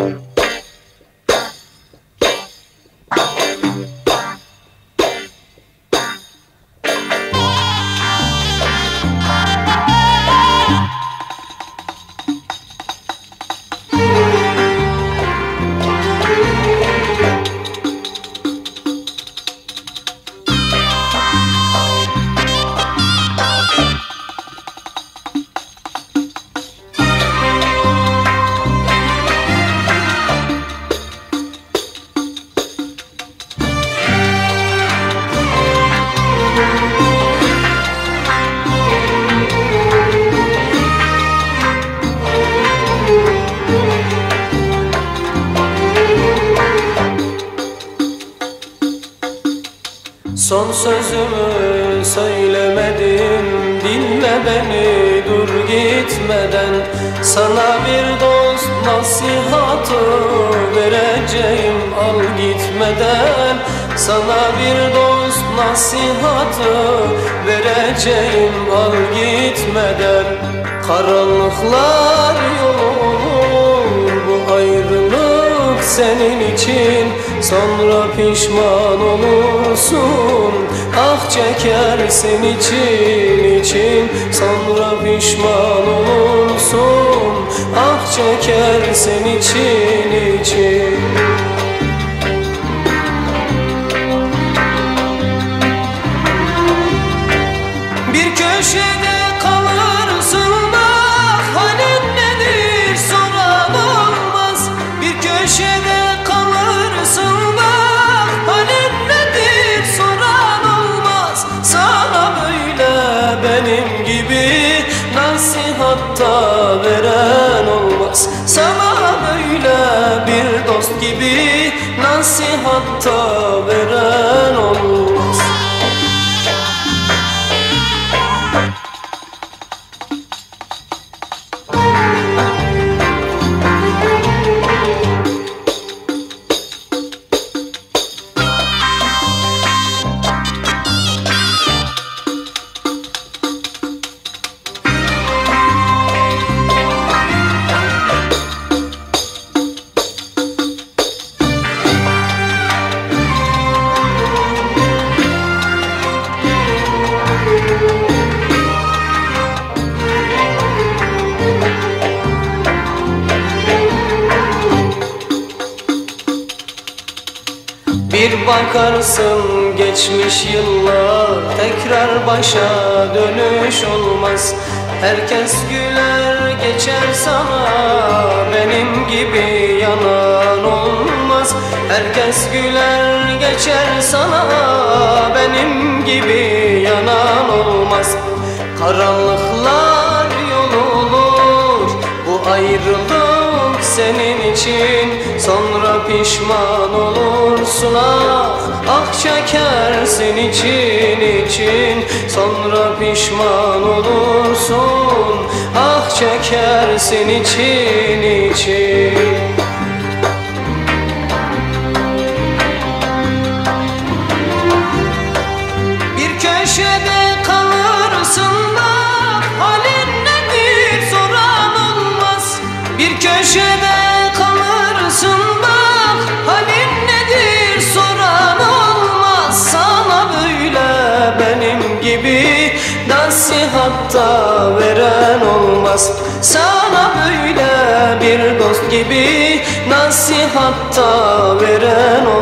Bye. Sözümü söylemedim. Dinle beni dur gitmeden. Sana bir dost nasihatı vereceğim. Al gitmeden. Sana bir dost nasihatı vereceğim. Al gitmeden. Karanlıklar yolu bu ayrılık senin için Sonra pişman olursun. Ah çekersin için için. Sonra pişman olursun. Ah çekersin için için nasihatta veren olmaz. Sana böyle bir dost gibi nasihatta veren olmaz Bir bakarsın geçmiş yıllar Tekrar başa dönüş olmaz. Herkes güler geçer sana Benim gibi yanan olmaz. Herkes güler geçer sana Benim gibi yanan olmaz. Karanlıklar yol olur Bu ayrılık senin için pişman olursun ah Ah çekersin için için. Sonra pişman olursun Ah çekersin için için. Bir köşede nasihatta veren olmaz. Sana böyle bir dost gibi nasihatta veren olmaz